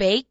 bake